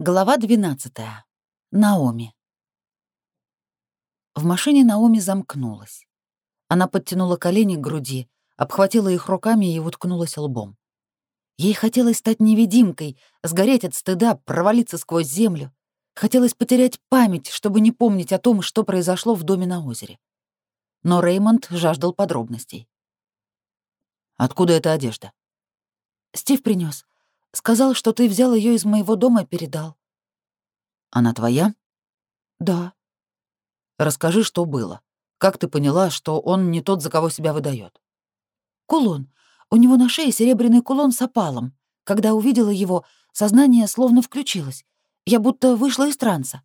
Глава 12. Наоми. В машине Наоми замкнулась. Она подтянула колени к груди, обхватила их руками и уткнулась лбом. Ей хотелось стать невидимкой, сгореть от стыда, провалиться сквозь землю. Хотелось потерять память, чтобы не помнить о том, что произошло в доме на озере. Но Реймонд жаждал подробностей. «Откуда эта одежда?» «Стив принес. Сказал, что ты взял ее из моего дома и передал. Она твоя? Да. Расскажи, что было. Как ты поняла, что он не тот, за кого себя выдает? Кулон. У него на шее серебряный кулон с опалом. Когда увидела его, сознание словно включилось. Я будто вышла из транса.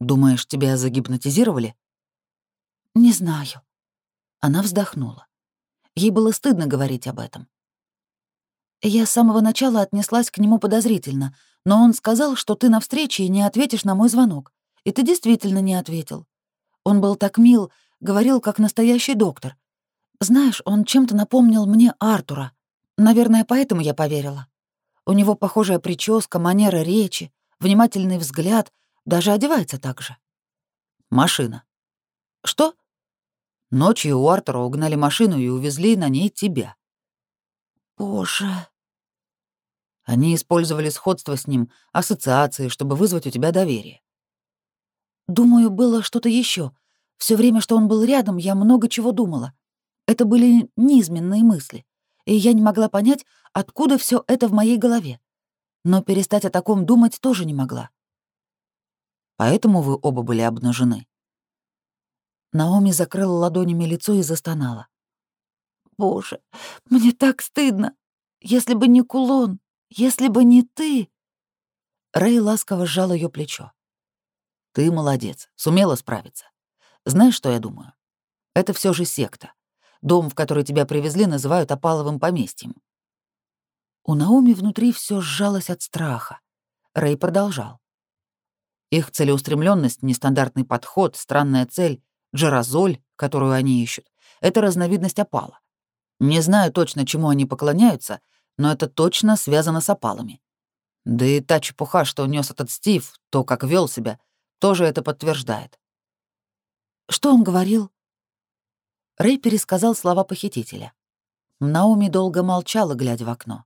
Думаешь, тебя загипнотизировали? Не знаю. Она вздохнула. Ей было стыдно говорить об этом. Я с самого начала отнеслась к нему подозрительно, но он сказал, что ты на встрече и не ответишь на мой звонок. И ты действительно не ответил. Он был так мил, говорил, как настоящий доктор. Знаешь, он чем-то напомнил мне Артура. Наверное, поэтому я поверила. У него похожая прическа, манера речи, внимательный взгляд, даже одевается так же. Машина. Что? Ночью у Артура угнали машину и увезли на ней тебя. Боже. Они использовали сходство с ним, ассоциации, чтобы вызвать у тебя доверие. Думаю, было что-то еще. Все время, что он был рядом, я много чего думала. Это были низменные мысли, и я не могла понять, откуда все это в моей голове. Но перестать о таком думать тоже не могла. Поэтому вы оба были обнажены. Наоми закрыла ладонями лицо и застонала. Боже, мне так стыдно. Если бы не кулон, если бы не ты. Рэй ласково сжал ее плечо. Ты молодец, сумела справиться. Знаешь, что я думаю? Это все же секта. Дом, в который тебя привезли, называют опаловым поместьем. У Наоми внутри все сжалось от страха. Рэй продолжал. Их целеустремленность, нестандартный подход, странная цель, джерозоль, которую они ищут, — это разновидность опала. Не знаю точно, чему они поклоняются, но это точно связано с опалами. Да и та чепуха, что нес этот Стив, то, как вел себя, тоже это подтверждает. Что он говорил? Рэй пересказал слова похитителя. Наоми долго молчала, глядя в окно.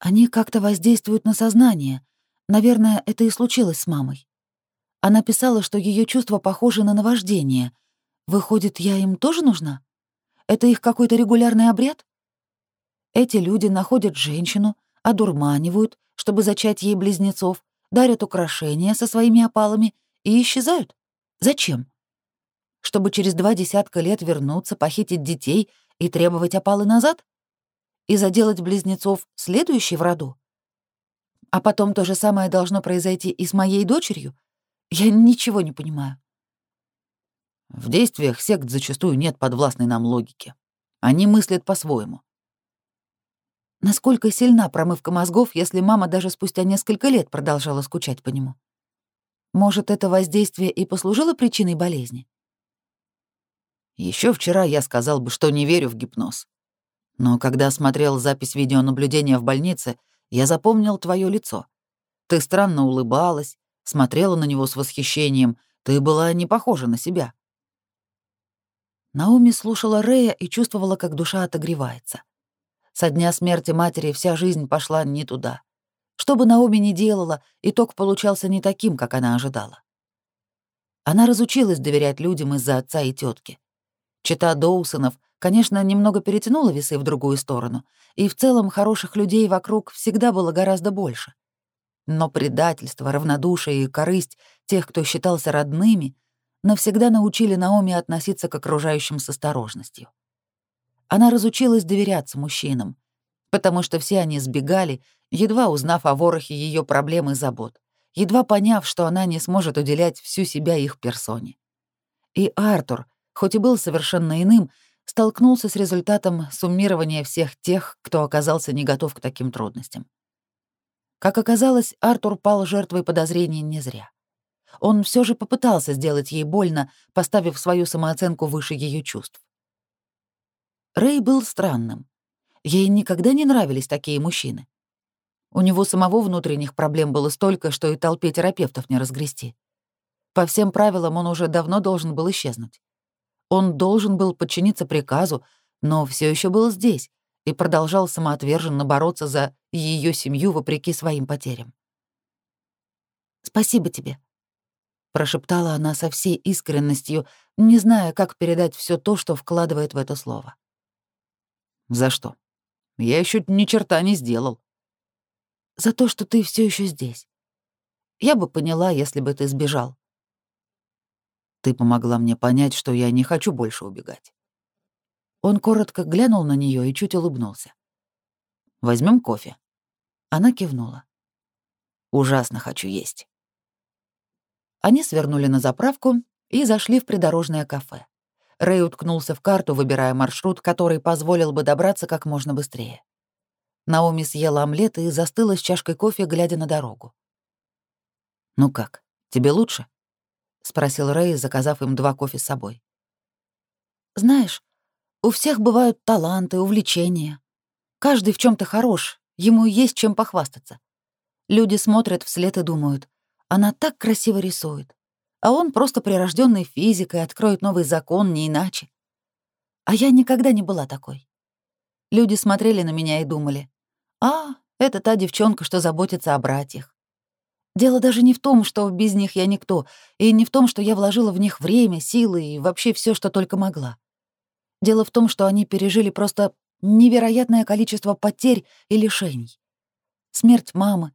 Они как-то воздействуют на сознание. Наверное, это и случилось с мамой. Она писала, что ее чувства похожи на наваждение. Выходит, я им тоже нужна? Это их какой-то регулярный обряд? Эти люди находят женщину, одурманивают, чтобы зачать ей близнецов, дарят украшения со своими опалами и исчезают. Зачем? Чтобы через два десятка лет вернуться, похитить детей и требовать опалы назад? И заделать близнецов следующий в роду? А потом то же самое должно произойти и с моей дочерью? Я ничего не понимаю. В действиях сект зачастую нет подвластной нам логики. Они мыслят по-своему. Насколько сильна промывка мозгов, если мама даже спустя несколько лет продолжала скучать по нему? Может, это воздействие и послужило причиной болезни? Еще вчера я сказал бы, что не верю в гипноз. Но когда смотрел запись видеонаблюдения в больнице, я запомнил твое лицо. Ты странно улыбалась, смотрела на него с восхищением, ты была не похожа на себя. Наоми слушала Рея и чувствовала, как душа отогревается. Со дня смерти матери вся жизнь пошла не туда. Что бы Наоми ни делала, итог получался не таким, как она ожидала. Она разучилась доверять людям из-за отца и тетки. Чита Доусонов, конечно, немного перетянула весы в другую сторону, и в целом хороших людей вокруг всегда было гораздо больше. Но предательство, равнодушие и корысть тех, кто считался родными, навсегда научили Наоми относиться к окружающим с осторожностью. Она разучилась доверяться мужчинам, потому что все они сбегали, едва узнав о ворохе ее проблем и забот, едва поняв, что она не сможет уделять всю себя их персоне. И Артур, хоть и был совершенно иным, столкнулся с результатом суммирования всех тех, кто оказался не готов к таким трудностям. Как оказалось, Артур пал жертвой подозрений не зря. Он все же попытался сделать ей больно, поставив свою самооценку выше ее чувств. Рэй был странным. Ей никогда не нравились такие мужчины. У него самого внутренних проблем было столько, что и толпе терапевтов не разгрести. По всем правилам он уже давно должен был исчезнуть. Он должен был подчиниться приказу, но все еще был здесь и продолжал самоотверженно бороться за ее семью вопреки своим потерям. «Спасибо тебе», — прошептала она со всей искренностью, не зная, как передать все то, что вкладывает в это слово. «За что? Я еще ни черта не сделал». «За то, что ты все еще здесь. Я бы поняла, если бы ты сбежал. Ты помогла мне понять, что я не хочу больше убегать. Он коротко глянул на нее и чуть улыбнулся. Возьмем кофе. Она кивнула. Ужасно хочу есть. Они свернули на заправку и зашли в придорожное кафе. Рэй уткнулся в карту, выбирая маршрут, который позволил бы добраться как можно быстрее. Наоми съела омлет и застыла с чашкой кофе, глядя на дорогу. «Ну как, тебе лучше?» — спросил Рэй, заказав им два кофе с собой. «Знаешь, у всех бывают таланты, увлечения. Каждый в чем то хорош, ему есть чем похвастаться. Люди смотрят вслед и думают, она так красиво рисует, а он просто прирожденный физик и откроет новый закон, не иначе. А я никогда не была такой. Люди смотрели на меня и думали, а, это та девчонка, что заботится о братьях. Дело даже не в том, что без них я никто, и не в том, что я вложила в них время, силы и вообще все, что только могла. Дело в том, что они пережили просто невероятное количество потерь и лишений. Смерть мамы,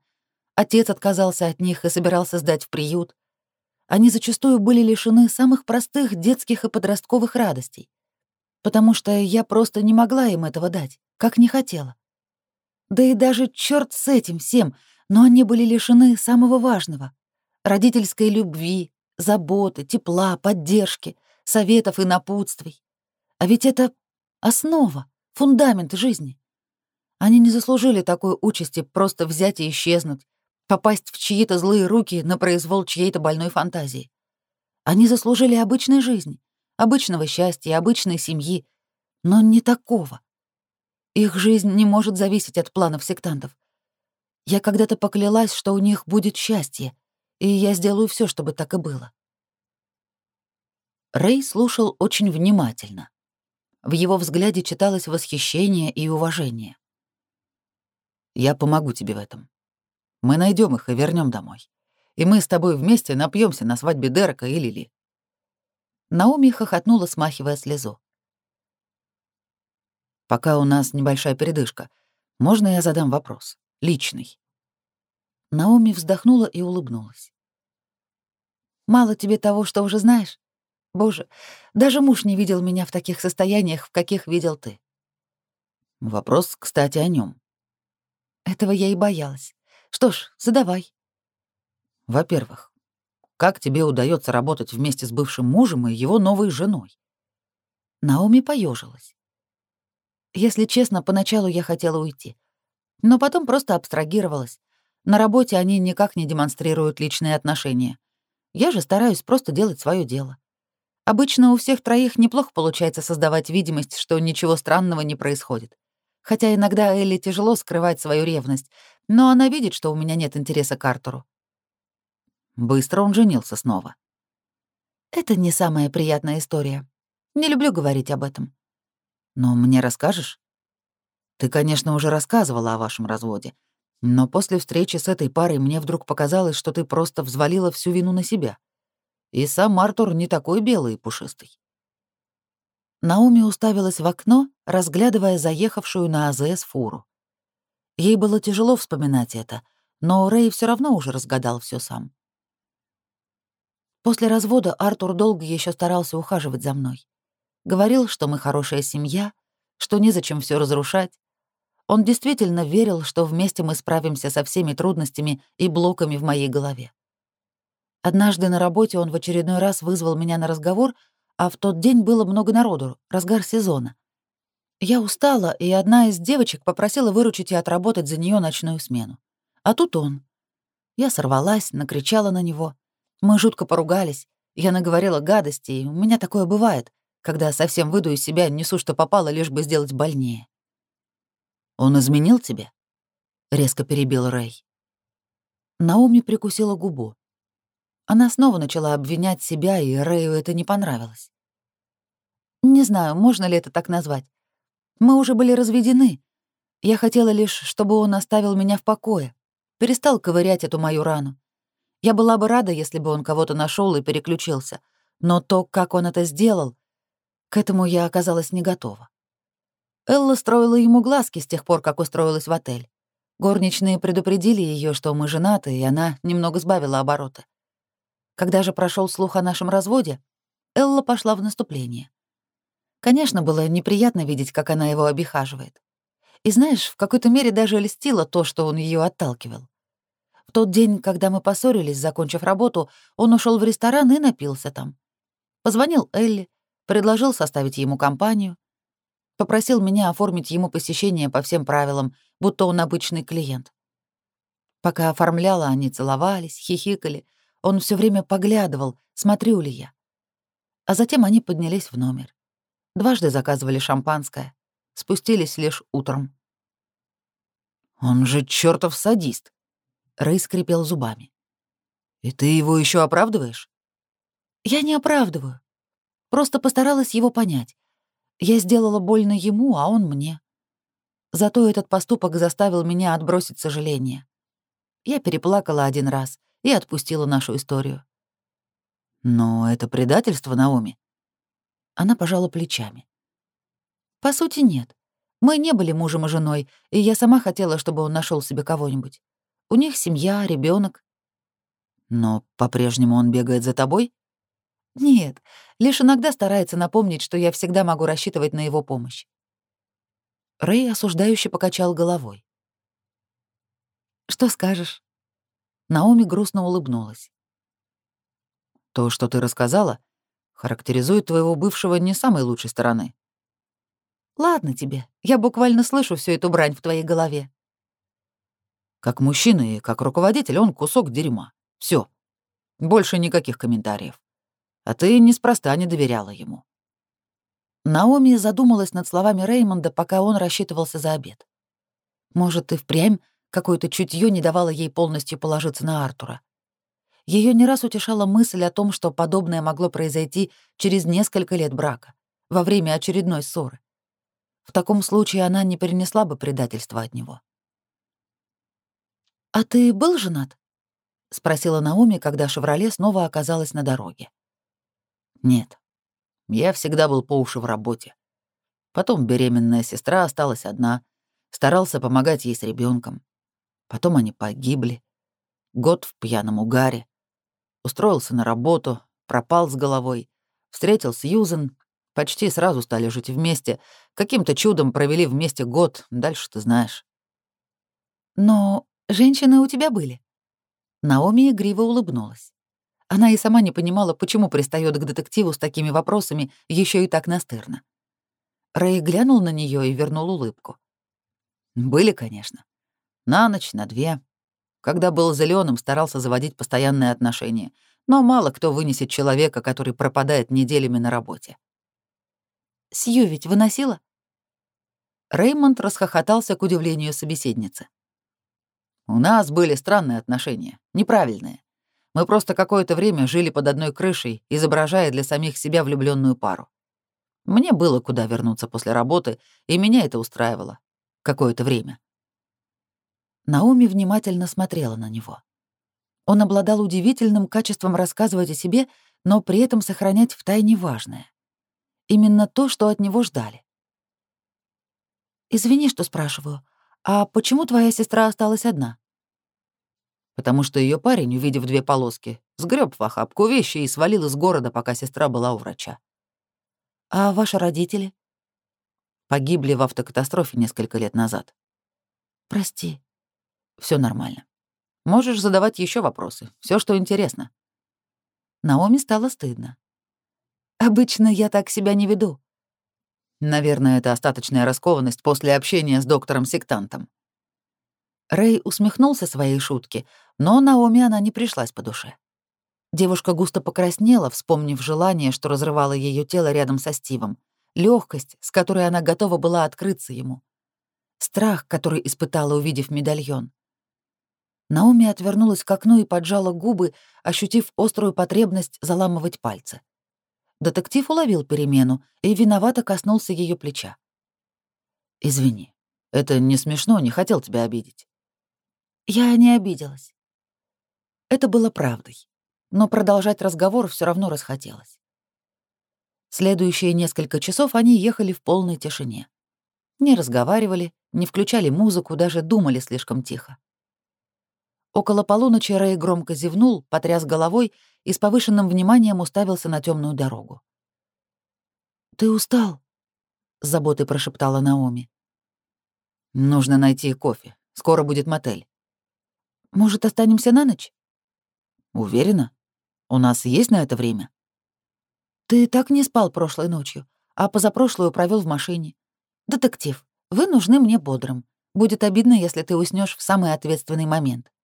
отец отказался от них и собирался сдать в приют. Они зачастую были лишены самых простых детских и подростковых радостей, потому что я просто не могла им этого дать, как не хотела. Да и даже черт с этим всем — но они были лишены самого важного — родительской любви, заботы, тепла, поддержки, советов и напутствий. А ведь это основа, фундамент жизни. Они не заслужили такой участи просто взять и исчезнуть, попасть в чьи-то злые руки на произвол чьей-то больной фантазии. Они заслужили обычной жизни, обычного счастья, обычной семьи, но не такого. Их жизнь не может зависеть от планов сектантов. Я когда-то поклялась, что у них будет счастье, и я сделаю все, чтобы так и было. Рэй слушал очень внимательно. В его взгляде читалось восхищение и уважение. «Я помогу тебе в этом. Мы найдем их и вернем домой. И мы с тобой вместе напьемся на свадьбе Дерека и Лили». Наоми хохотнула, смахивая слезу. «Пока у нас небольшая передышка, можно я задам вопрос?» личный. Наоми вздохнула и улыбнулась. «Мало тебе того, что уже знаешь? Боже, даже муж не видел меня в таких состояниях, в каких видел ты». Вопрос, кстати, о нем. Этого я и боялась. Что ж, задавай. Во-первых, как тебе удается работать вместе с бывшим мужем и его новой женой? Наоми поежилась. Если честно, поначалу я хотела уйти но потом просто абстрагировалась. На работе они никак не демонстрируют личные отношения. Я же стараюсь просто делать свое дело. Обычно у всех троих неплохо получается создавать видимость, что ничего странного не происходит. Хотя иногда Элли тяжело скрывать свою ревность, но она видит, что у меня нет интереса к Артуру. Быстро он женился снова. Это не самая приятная история. Не люблю говорить об этом. Но мне расскажешь? Ты, конечно, уже рассказывала о вашем разводе, но после встречи с этой парой мне вдруг показалось, что ты просто взвалила всю вину на себя. И сам Артур не такой белый и пушистый. Наоми уставилась в окно, разглядывая заехавшую на АЗС фуру. Ей было тяжело вспоминать это, но Рэй все равно уже разгадал все сам. После развода Артур долго еще старался ухаживать за мной. Говорил, что мы хорошая семья, что незачем все разрушать, он действительно верил, что вместе мы справимся со всеми трудностями и блоками в моей голове. Однажды на работе он в очередной раз вызвал меня на разговор, а в тот день было много народу, разгар сезона. Я устала, и одна из девочек попросила выручить и отработать за нее ночную смену. А тут он. Я сорвалась, накричала на него. Мы жутко поругались. Я наговорила гадостей, у меня такое бывает, когда совсем выйду из себя, несу, что попало, лишь бы сделать больнее. Он изменил тебе? — резко перебил Рэй. Наоми прикусила губу. Она снова начала обвинять себя, и Рэю это не понравилось. «Не знаю, можно ли это так назвать. Мы уже были разведены. Я хотела лишь, чтобы он оставил меня в покое, перестал ковырять эту мою рану. Я была бы рада, если бы он кого-то нашел и переключился, но то, как он это сделал, к этому я оказалась не готова. Элла строила ему глазки с тех пор, как устроилась в отель. Горничные предупредили ее, что мы женаты, и она немного сбавила обороты. Когда же прошел слух о нашем разводе, Элла пошла в наступление. Конечно, было неприятно видеть, как она его обихаживает. И знаешь, в какой-то мере даже льстило то, что он ее отталкивал. В тот день, когда мы поссорились, закончив работу, он ушел в ресторан и напился там. Позвонил Элли, предложил составить ему компанию, попросил меня оформить ему посещение по всем правилам, будто он обычный клиент. Пока оформляла, они целовались, хихикали, он все время поглядывал, смотрю ли я. А затем они поднялись в номер. Дважды заказывали шампанское, спустились лишь утром. «Он же чертов садист!» Рэй скрипел зубами. «И ты его еще оправдываешь?» «Я не оправдываю. Просто постаралась его понять. Я сделала больно ему, а он мне. Зато этот поступок заставил меня отбросить сожаление. Я переплакала один раз и отпустила нашу историю. Но это предательство, Наоми. Она пожала плечами. По сути, нет. Мы не были мужем и женой, и я сама хотела, чтобы он нашел себе кого-нибудь. У них семья, ребенок. Но по-прежнему он бегает за тобой? Нет, лишь иногда старается напомнить, что я всегда могу рассчитывать на его помощь. Рэй осуждающе покачал головой. «Что скажешь?» Наоми грустно улыбнулась. «То, что ты рассказала, характеризует твоего бывшего не самой лучшей стороны». «Ладно тебе, я буквально слышу всю эту брань в твоей голове». Как мужчина и как руководитель он кусок дерьма. Все. Больше никаких комментариев. А ты неспроста не доверяла ему». Наоми задумалась над словами Реймонда, пока он рассчитывался за обед. Может, и впрямь какое-то чутье не давало ей полностью положиться на Артура. Ее не раз утешала мысль о том, что подобное могло произойти через несколько лет брака, во время очередной ссоры. В таком случае она не перенесла бы предательства от него. «А ты был женат?» — спросила Наоми, когда «Шевроле» снова оказалась на дороге. Нет. Я всегда был по уши в работе. Потом беременная сестра осталась одна. Старался помогать ей с ребенком. Потом они погибли. Год в пьяном угаре. Устроился на работу, пропал с головой. Встретил Сьюзен. Почти сразу стали жить вместе. Каким-то чудом провели вместе год. Дальше ты знаешь. Но женщины у тебя были. Наоми игриво улыбнулась. Она и сама не понимала, почему пристает к детективу с такими вопросами, еще и так настырно. Рэй глянул на нее и вернул улыбку. «Были, конечно. На ночь, на две. Когда был зеленым, старался заводить постоянные отношения, но мало кто вынесет человека, который пропадает неделями на работе». «Сью ведь выносила?» Реймонд расхохотался к удивлению собеседницы. «У нас были странные отношения, неправильные. Мы просто какое-то время жили под одной крышей, изображая для самих себя влюбленную пару. Мне было куда вернуться после работы, и меня это устраивало. Какое-то время. Наоми внимательно смотрела на него. Он обладал удивительным качеством рассказывать о себе, но при этом сохранять в тайне важное. Именно то, что от него ждали. «Извини, что спрашиваю, а почему твоя сестра осталась одна?» потому что ее парень, увидев две полоски, сгреб в охапку вещи и свалил из города, пока сестра была у врача. «А ваши родители?» Погибли в автокатастрофе несколько лет назад. «Прости». Все нормально. Можешь задавать еще вопросы, все, что интересно». Наоми стало стыдно. «Обычно я так себя не веду». Наверное, это остаточная раскованность после общения с доктором-сектантом. Рэй усмехнулся своей шутке, но Наоми она не пришлась по душе. Девушка густо покраснела, вспомнив желание, что разрывало ее тело рядом со Стивом, легкость, с которой она готова была открыться ему. страх, который испытала, увидев медальон. Наоми отвернулась к окну и поджала губы, ощутив острую потребность заламывать пальцы. Детектив уловил перемену и виновато коснулся ее плеча. «Извини, это не смешно, не хотел тебя обидеть». «Я не обиделась». Это было правдой, но продолжать разговор все равно расхотелось. Следующие несколько часов они ехали в полной тишине. Не разговаривали, не включали музыку, даже думали слишком тихо. Около полуночи Рэй громко зевнул, потряс головой и с повышенным вниманием уставился на темную дорогу. «Ты устал?» — с заботой прошептала Наоми. «Нужно найти кофе. Скоро будет мотель». «Может, останемся на ночь?» «Уверена? У нас есть на это время?» «Ты так не спал прошлой ночью, а позапрошлую провел в машине. Детектив, вы нужны мне бодрым. Будет обидно, если ты уснешь в самый ответственный момент».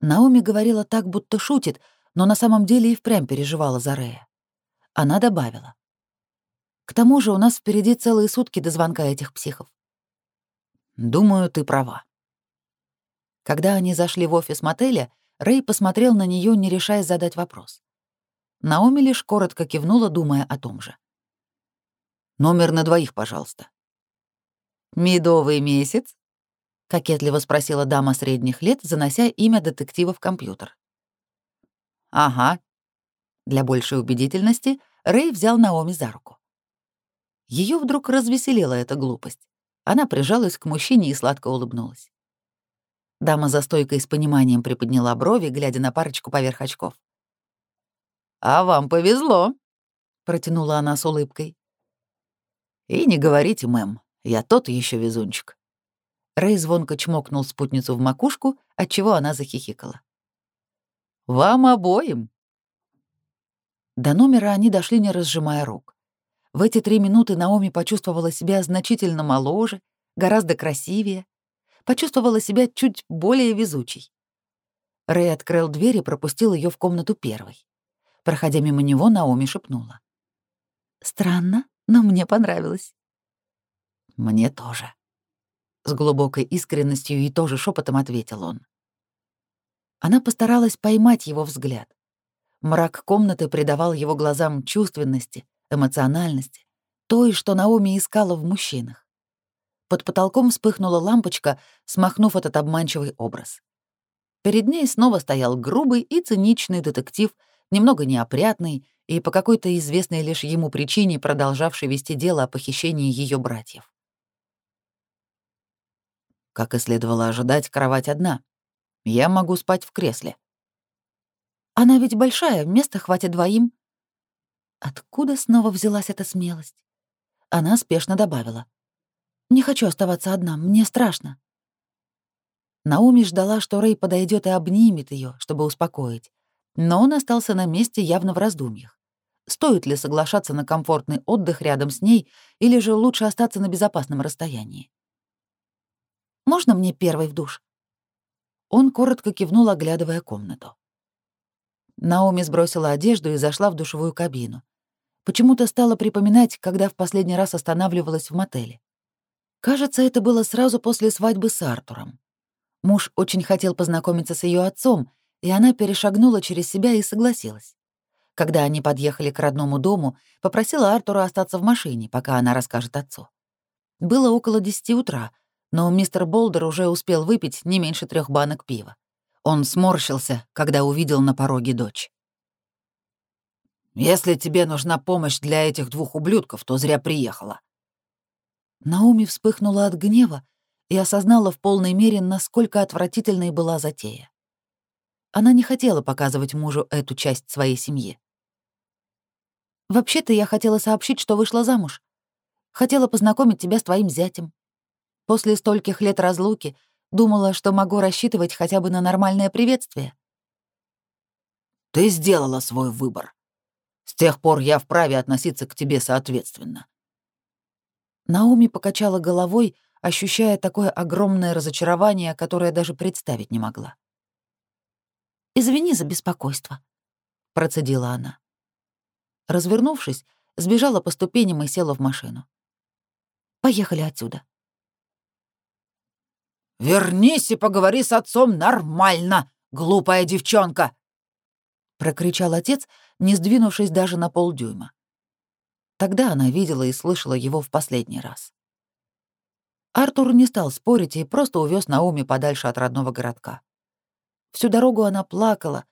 Наоми говорила так, будто шутит, но на самом деле и впрямь переживала за Рея. Она добавила. «К тому же у нас впереди целые сутки до звонка этих психов». «Думаю, ты права». Когда они зашли в офис мотеля, Рэй посмотрел на нее, не решаясь задать вопрос. Наоми лишь коротко кивнула, думая о том же. «Номер на двоих, пожалуйста». «Медовый месяц?» — кокетливо спросила дама средних лет, занося имя детектива в компьютер. «Ага». Для большей убедительности Рэй взял Наоми за руку. Ее вдруг развеселила эта глупость. Она прижалась к мужчине и сладко улыбнулась. Дама за стойкой с пониманием приподняла брови, глядя на парочку поверх очков. «А вам повезло», — протянула она с улыбкой. «И не говорите, мэм, я тот еще везунчик». Рэй звонко чмокнул спутницу в макушку, отчего она захихикала. «Вам обоим!» До номера они дошли, не разжимая рук. В эти три минуты Наоми почувствовала себя значительно моложе, гораздо красивее, почувствовала себя чуть более везучей. Рэй открыл дверь и пропустил ее в комнату первой. Проходя мимо него, Наоми шепнула. «Странно, но мне понравилось». «Мне тоже», с глубокой искренностью и тоже шепотом ответил он. Она постаралась поймать его взгляд. Мрак комнаты придавал его глазам чувственности, эмоциональности, той, что Наоми искала в мужчинах. Под потолком вспыхнула лампочка, смахнув этот обманчивый образ. Перед ней снова стоял грубый и циничный детектив, немного неопрятный и по какой-то известной лишь ему причине продолжавший вести дело о похищении ее братьев. Как и следовало ожидать, кровать одна. Я могу спать в кресле. Она ведь большая, места хватит двоим. Откуда снова взялась эта смелость? Она спешно добавила. «Не хочу оставаться одна, мне страшно». Науми ждала, что Рэй подойдет и обнимет ее, чтобы успокоить. Но он остался на месте явно в раздумьях. Стоит ли соглашаться на комфортный отдых рядом с ней, или же лучше остаться на безопасном расстоянии? Можно мне первый в душ?» Он коротко кивнул, оглядывая комнату. Наоми сбросила одежду и зашла в душевую кабину. Почему-то стала припоминать, когда в последний раз останавливалась в мотеле. Кажется, это было сразу после свадьбы с Артуром. Муж очень хотел познакомиться с ее отцом, и она перешагнула через себя и согласилась. Когда они подъехали к родному дому, попросила Артура остаться в машине, пока она расскажет отцу. Было около десяти утра — но мистер Болдер уже успел выпить не меньше трех банок пива. Он сморщился, когда увидел на пороге дочь. «Если тебе нужна помощь для этих двух ублюдков, то зря приехала». Науми вспыхнула от гнева и осознала в полной мере, насколько отвратительной была затея. Она не хотела показывать мужу эту часть своей семьи. «Вообще-то я хотела сообщить, что вышла замуж. Хотела познакомить тебя с твоим зятем. После стольких лет разлуки думала, что могу рассчитывать хотя бы на нормальное приветствие. Ты сделала свой выбор. С тех пор я вправе относиться к тебе соответственно. Науми покачала головой, ощущая такое огромное разочарование, которое даже представить не могла. «Извини за беспокойство», — процедила она. Развернувшись, сбежала по ступеням и села в машину. «Поехали отсюда». «Вернись и поговори с отцом нормально, глупая девчонка!» — прокричал отец, не сдвинувшись даже на полдюйма. Тогда она видела и слышала его в последний раз. Артур не стал спорить и просто увез Наоми подальше от родного городка. Всю дорогу она плакала,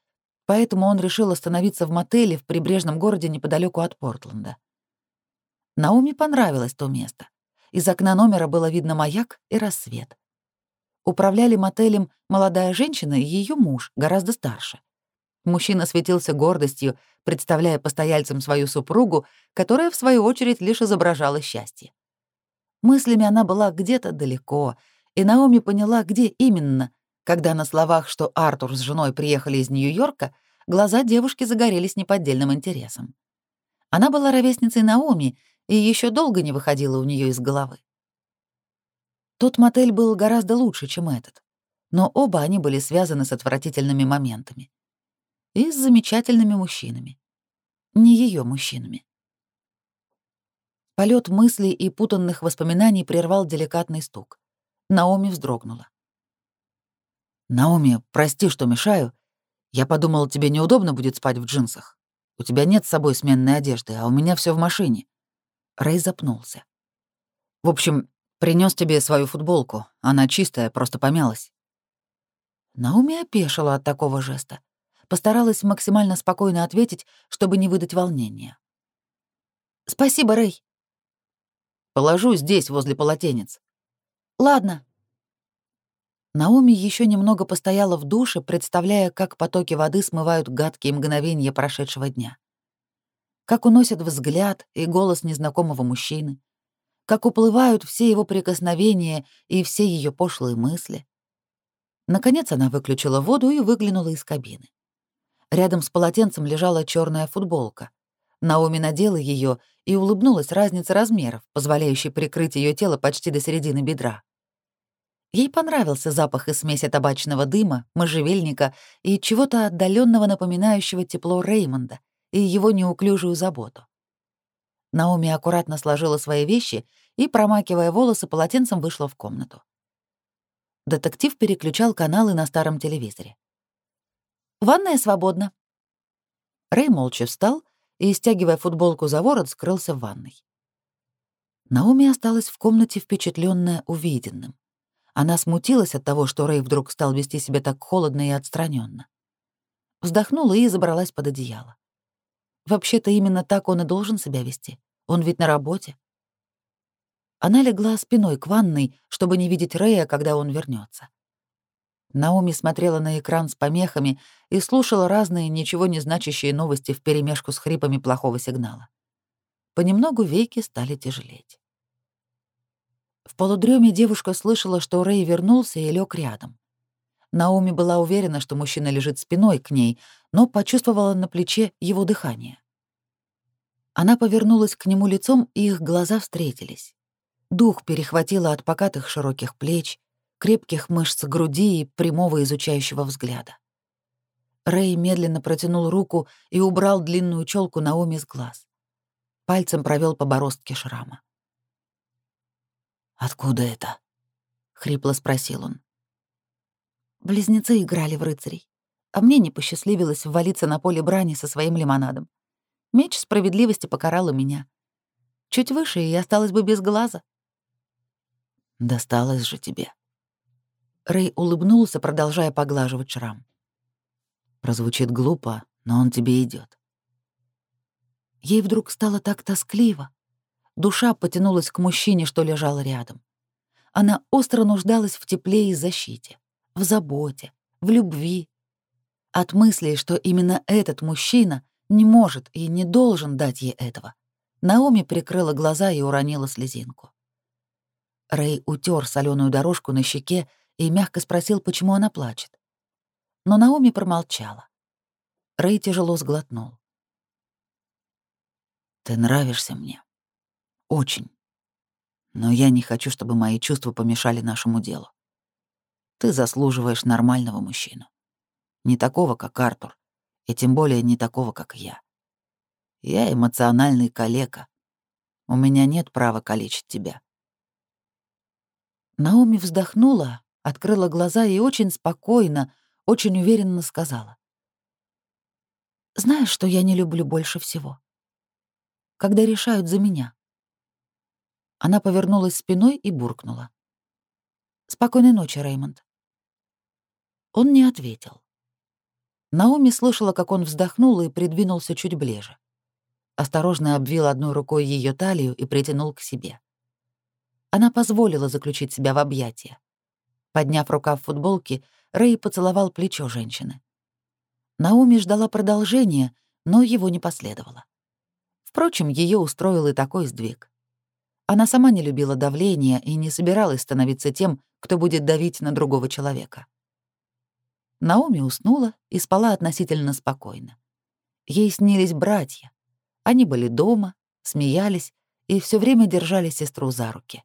поэтому он решил остановиться в мотеле в прибрежном городе неподалеку от Портленда. Наоми понравилось то место. Из окна номера было видно маяк и рассвет. Управляли мотелем молодая женщина и ее муж, гораздо старше. Мужчина светился гордостью, представляя постояльцам свою супругу, которая, в свою очередь, лишь изображала счастье. Мыслями она была где-то далеко, и Наоми поняла, где именно, когда на словах, что Артур с женой приехали из Нью-Йорка, глаза девушки загорелись неподдельным интересом. Она была ровесницей Наоми и еще долго не выходила у нее из головы. Тот мотель был гораздо лучше, чем этот, но оба они были связаны с отвратительными моментами и с замечательными мужчинами. Не ее мужчинами. Полет мыслей и путанных воспоминаний прервал деликатный стук. Наоми вздрогнула. «Наоми, прости, что мешаю. Я подумал, тебе неудобно будет спать в джинсах. У тебя нет с собой сменной одежды, а у меня все в машине». Рэй запнулся. «В общем, принес тебе свою футболку. Она чистая, просто помялась». Наоми опешила от такого жеста. Постаралась максимально спокойно ответить, чтобы не выдать волнения. «Спасибо, Рэй». «Положу здесь, возле полотенец». «Ладно». Наоми еще немного постояла в душе, представляя, как потоки воды смывают гадкие мгновения прошедшего дня. Как уносят взгляд и голос незнакомого мужчины. Как уплывают все его прикосновения и все ее пошлые мысли. Наконец она выключила воду и выглянула из кабины. Рядом с полотенцем лежала черная футболка. Наоми надела ее и улыбнулась разнице размеров, позволяющей прикрыть ее тело почти до середины бедра. Ей понравился запах и смеси табачного дыма, можжевельника и чего-то отдаленного напоминающего тепло Реймонда и его неуклюжую заботу. Наоми аккуратно сложила свои вещи и, промакивая волосы полотенцем, вышла в комнату. Детектив переключал каналы на старом телевизоре. Ванная свободна». Рэй молча встал и, стягивая футболку за ворот, скрылся в ванной. Наоми осталась в комнате, впечатленная увиденным. Она смутилась от того, что Рэй вдруг стал вести себя так холодно и отстраненно. Вздохнула и забралась под одеяло. Вообще-то именно так он и должен себя вести. Он ведь на работе. Она легла спиной к ванной, чтобы не видеть Рэя, когда он вернется. Наоми смотрела на экран с помехами и слушала разные ничего не значащие новости вперемешку с хрипами плохого сигнала. Понемногу веки стали тяжелеть. В полудреме девушка слышала, что Рэй вернулся и лег рядом. Наоми была уверена, что мужчина лежит спиной к ней, но почувствовала на плече его дыхание. Она повернулась к нему лицом, и их глаза встретились. Дух перехватило от покатых широких плеч, крепких мышц груди и прямого изучающего взгляда. Рэй медленно протянул руку и убрал длинную челку Наоми с глаз. Пальцем провел по бороздке шрама. «Откуда это?» — хрипло спросил он. Близнецы играли в рыцарей, а мне не посчастливилось ввалиться на поле брани со своим лимонадом. Меч справедливости покарал у меня. Чуть выше, и осталось бы без глаза. «Досталось же тебе», Рэй улыбнулся, продолжая поглаживать шрам. Прозвучит глупо, но он тебе идет. Ей вдруг стало так тоскливо. Душа потянулась к мужчине, что лежал рядом. Она остро нуждалась в тепле и защите, в заботе, в любви. От мысли, что именно этот мужчина не может и не должен дать ей этого, Наоми прикрыла глаза и уронила слезинку. Рэй утер соленую дорожку на щеке и мягко спросил, почему она плачет. Но Наоми промолчала. Рэй тяжело сглотнул. «Ты нравишься мне. Очень. Но я не хочу, чтобы мои чувства помешали нашему делу. Ты заслуживаешь нормального мужчину. Не такого, как Артур, и тем более не такого, как я. Я эмоциональный калека. У меня нет права калечить тебя». Наоми вздохнула, открыла глаза и очень спокойно, очень уверенно сказала. «Знаешь, что я не люблю больше всего? Когда решают за меня». Она повернулась спиной и буркнула. «Спокойной ночи, Реймонд». Он не ответил. Наоми слышала, как он вздохнул и придвинулся чуть ближе. Осторожно обвил одной рукой ее талию и притянул к себе. Она позволила заключить себя в объятия. Подняв рукав футболки, Рэй поцеловал плечо женщины. Наоми ждала продолжения, но его не последовало. Впрочем, ее устроил и такой сдвиг. Она сама не любила давления и не собиралась становиться тем, кто будет давить на другого человека. Наоми уснула и спала относительно спокойно. Ей снились братья. Они были дома, смеялись и все время держали сестру за руки.